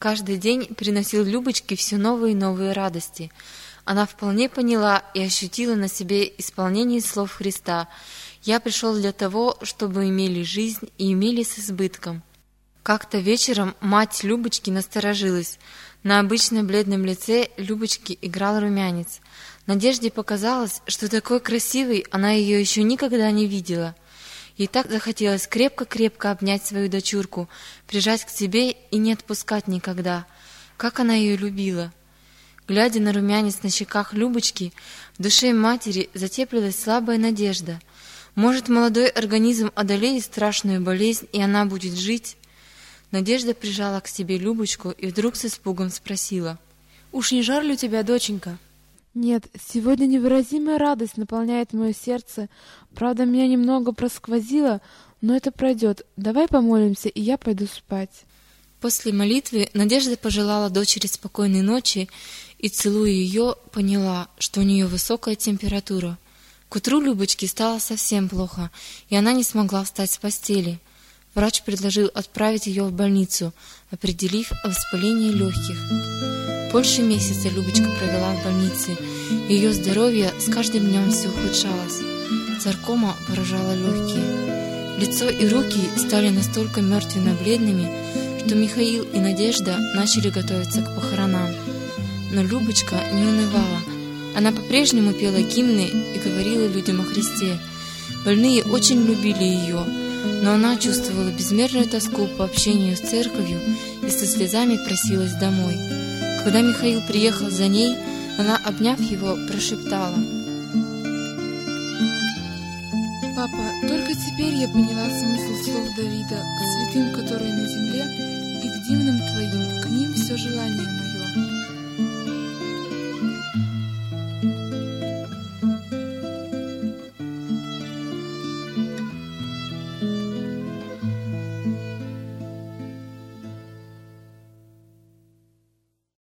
каждый день приносил Любочке все новые и новые радости. Она вполне поняла и ощутила на себе исполнение слов Христа «Я пришел для того, чтобы имели жизнь и имели с избытком». Как-то вечером мать Любочки насторожилась. На обычно бледном лице Любочки играл румянец. Надежде показалось, что такой красивой она ее еще никогда не видела. Ей так захотелось крепко-крепко обнять свою дочурку, прижать к себе и не отпускать никогда. Как она ее любила! Глядя на румянец на щеках Любочки, в душе матери затеплилась слабая надежда. Может, молодой организм одолеет страшную болезнь, и она будет жить? Надежда прижала к себе Любочку и вдруг с испугом спросила. «Уж не жар ли у тебя, доченька?» «Нет, сегодня невыразимая радость наполняет мое сердце. Правда, меня немного просквозило, но это пройдет. Давай помолимся, и я пойду спать». После молитвы Надежда пожелала дочери спокойной ночи и, целуя ее, поняла, что у нее высокая температура. К утру Любочке стало совсем плохо, и она не смогла встать с постели – Врач предложил отправить ее в больницу, определив воспаление легких. Больше месяца Любочка провела в больнице. Ее здоровье с каждым днем все ухудшалось. Саркома поражала легкие. Лицо и руки стали настолько мертвенно-бледными, что Михаил и Надежда начали готовиться к похоронам. Но Любочка не унывала. Она по-прежнему пела гимны и говорила людям о Христе. Больные очень любили ее – но она чувствовала безмерную тоску по общению с церковью и со слезами просилась домой. Когда Михаил приехал за ней, она, обняв его, прошептала. «Папа, только теперь я поняла смысл слов Давида к святым, которые на земле, и к дивным твоим, к ним все желание мое».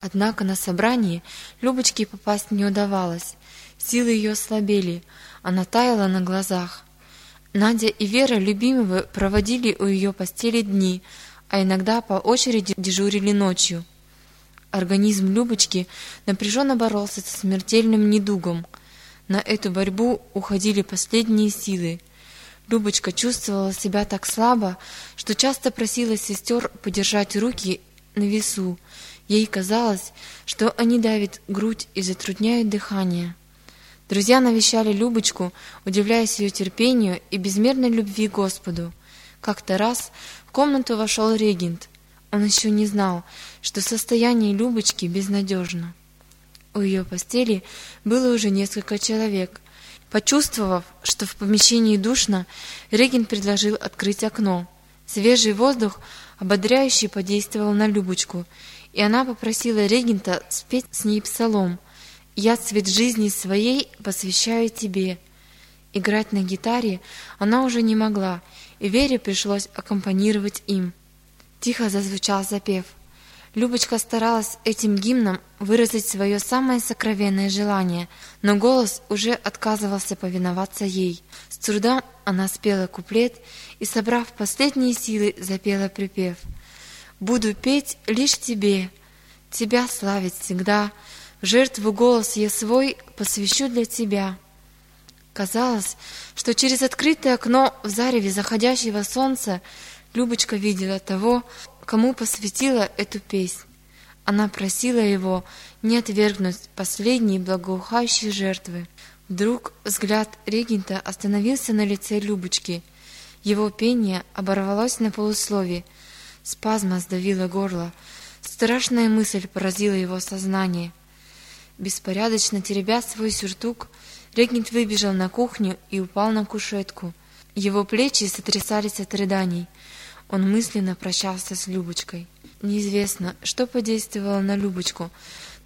Однако на собрании Любочке попасть не удавалось. Силы ее слабели, она таяла на глазах. Надя и Вера любимого проводили у ее постели дни, а иногда по очереди дежурили ночью. Организм Любочки напряженно боролся со смертельным недугом. На эту борьбу уходили последние силы. Любочка чувствовала себя так слабо, что часто просила сестер подержать руки на весу, Ей казалось, что они давят грудь и затрудняют дыхание. Друзья навещали Любочку, удивляясь ее терпению и безмерной любви к Господу. Как-то раз в комнату вошел регент. Он еще не знал, что состояние Любочки безнадежно. У ее постели было уже несколько человек. Почувствовав, что в помещении душно, регент предложил открыть окно. Свежий воздух ободряюще подействовал на Любочку, и она попросила регента спеть с ней псалом «Я цвет жизни своей посвящаю тебе». Играть на гитаре она уже не могла, и Вере пришлось аккомпанировать им. Тихо зазвучал запев. Любочка старалась этим гимном выразить свое самое сокровенное желание, но голос уже отказывался повиноваться ей. С трудом она спела куплет и, собрав последние силы, запела припев – Буду петь лишь тебе, тебя славить всегда, жертву голос я свой посвящу для тебя. Казалось, что через открытое окно в зареве заходящего солнца Любочка видела того, кому посвятила эту песнь. Она просила его не отвергнуть последние благоухающие жертвы. Вдруг взгляд регента остановился на лице Любочки. Его пение оборвалось на полуслове — Спазма сдавила горло. Страшная мысль поразила его сознание. Беспорядочно теребя свой сюртук, регент выбежал на кухню и упал на кушетку. Его плечи сотрясались от рыданий. Он мысленно прощался с Любочкой. Неизвестно, что подействовало на Любочку,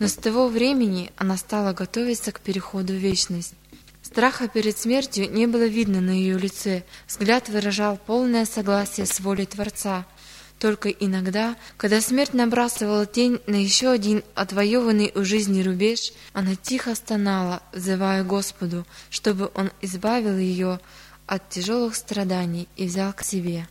но с того времени она стала готовиться к переходу в вечность. Страха перед смертью не было видно на ее лице, взгляд выражал полное согласие с волей Творца – только иногда, когда смерть набрасывала тень на еще один отвоеванный у жизни рубеж, она тихо стонала, взывая Господу, чтобы Он избавил ее от тяжелых страданий и взял к себе.